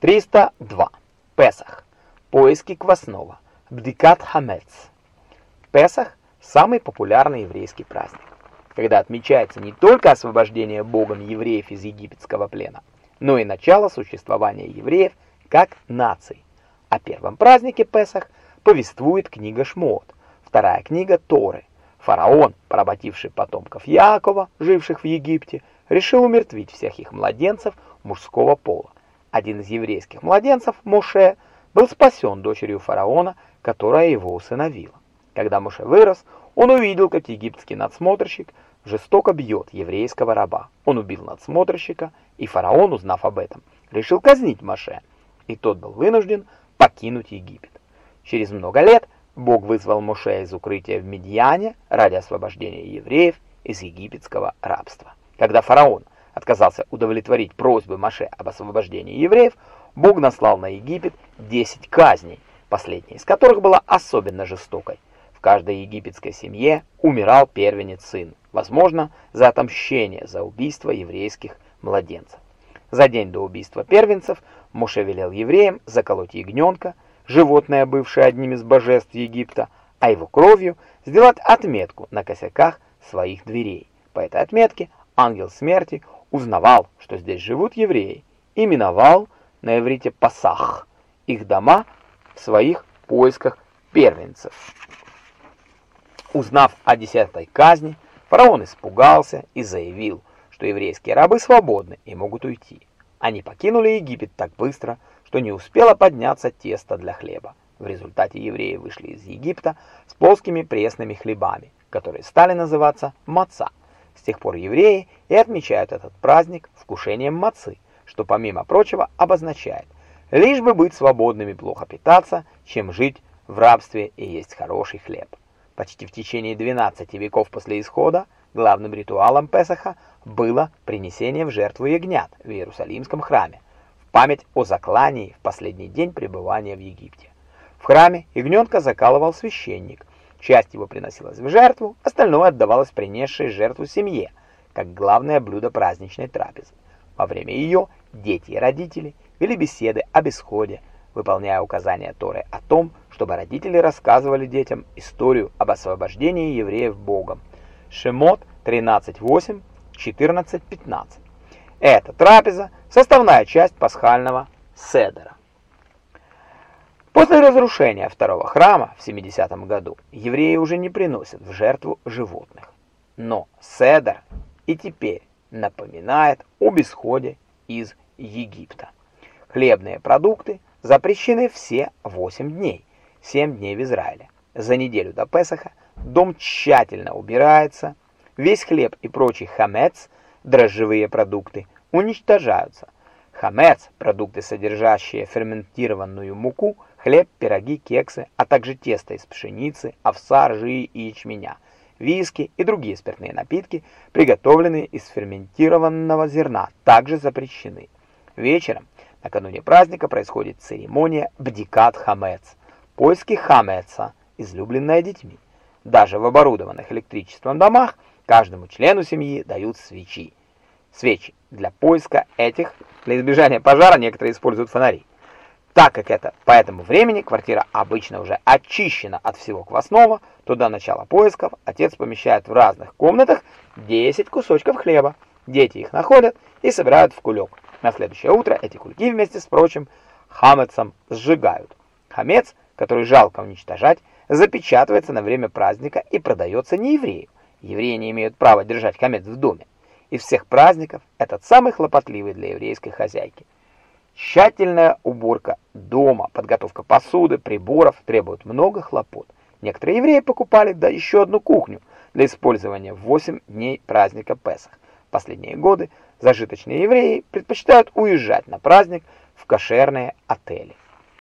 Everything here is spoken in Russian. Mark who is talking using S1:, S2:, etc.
S1: 302. Песах. Поиски квасного. Бдикат Хамец. Песах – самый популярный еврейский праздник, когда отмечается не только освобождение Богом евреев из египетского плена, но и начало существования евреев как нации. О первом празднике Песах повествует книга Шмот, вторая книга Торы. Фараон, поработивший потомков Якова, живших в Египте, решил умертвить всех их младенцев мужского пола. Один из еврейских младенцев, Моше, был спасен дочерью фараона, которая его усыновила. Когда Моше вырос, он увидел, как египетский надсмотрщик жестоко бьет еврейского раба. Он убил надсмотрщика, и фараон, узнав об этом, решил казнить Моше, и тот был вынужден покинуть Египет. Через много лет Бог вызвал Моше из укрытия в Медьяне ради освобождения евреев из египетского рабства. Когда фараон отказался удовлетворить просьбы Моше об освобождении евреев, Бог наслал на Египет 10 казней, последняя из которых была особенно жестокой. В каждой египетской семье умирал первенец сын, возможно, за отомщение за убийство еврейских младенцев. За день до убийства первенцев Моше велел евреям заколоть ягненка, животное, бывшее одним из божеств Египта, а его кровью сделать отметку на косяках своих дверей. По этой отметке ангел смерти узнавал, что здесь живут евреи, и миновал на иврите Пасах, их дома в своих поисках первенцев. Узнав о десятой казни, фараон испугался и заявил, что еврейские рабы свободны и могут уйти. Они покинули Египет так быстро, что не успело подняться тесто для хлеба. В результате евреи вышли из Египта с плоскими пресными хлебами, которые стали называться маца. С тех пор евреи и отмечают этот праздник вкушением мацы, что помимо прочего обозначает лишь бы быть свободными плохо питаться, чем жить в рабстве и есть хороший хлеб. Почти в течение 12 веков после исхода главным ритуалом Песаха было принесение в жертву ягнят в Иерусалимском храме, память о заклании в последний день пребывания в Египте. В храме ягненка закалывал священник, часть его приносилась в жертву, остальное отдавалось принесшей жертву семье, как главное блюдо праздничной трапезы. Во время ее дети и родители вели беседы об исходе, выполняя указания Торы о том, чтобы родители рассказывали детям историю об освобождении евреев Богом. Шемот 13.8, 14.15. Эта трапеза – составная часть пасхального седера. После разрушения второго храма в 70 году евреи уже не приносят в жертву животных. Но седер и теперь напоминает об исходе из Египта. Хлебные продукты запрещены все 8 дней, 7 дней в Израиле. За неделю до Песаха дом тщательно убирается, весь хлеб и прочий хамец – дрожжевые продукты уничтожаются. Хамец – продукты, содержащие ферментированную муку, хлеб, пироги, кексы, а также тесто из пшеницы, овса, ржи и ячменя, виски и другие спиртные напитки, приготовленные из ферментированного зерна, также запрещены. Вечером, накануне праздника, происходит церемония бдикат хамец, поиски хамеца, излюбленная детьми. Даже в оборудованных электричеством домах каждому члену семьи дают свечи свечи. Для поиска этих, для избежания пожара, некоторые используют фонари. Так как это по этому времени квартира обычно уже очищена от всего квасного, то до начала поисков отец помещает в разных комнатах 10 кусочков хлеба. Дети их находят и собирают в кулек. На следующее утро эти кульки вместе с прочим хамецом сжигают. Хамец, который жалко уничтожать, запечатывается на время праздника и продается не еврею. Евреи не имеют права держать хамец в доме. Из всех праздников этот самый хлопотливый для еврейской хозяйки. Тщательная уборка дома, подготовка посуды, приборов требует много хлопот. Некоторые евреи покупали да еще одну кухню для использования в 8 дней праздника Песах. В последние годы зажиточные евреи предпочитают уезжать на праздник в кошерные отели.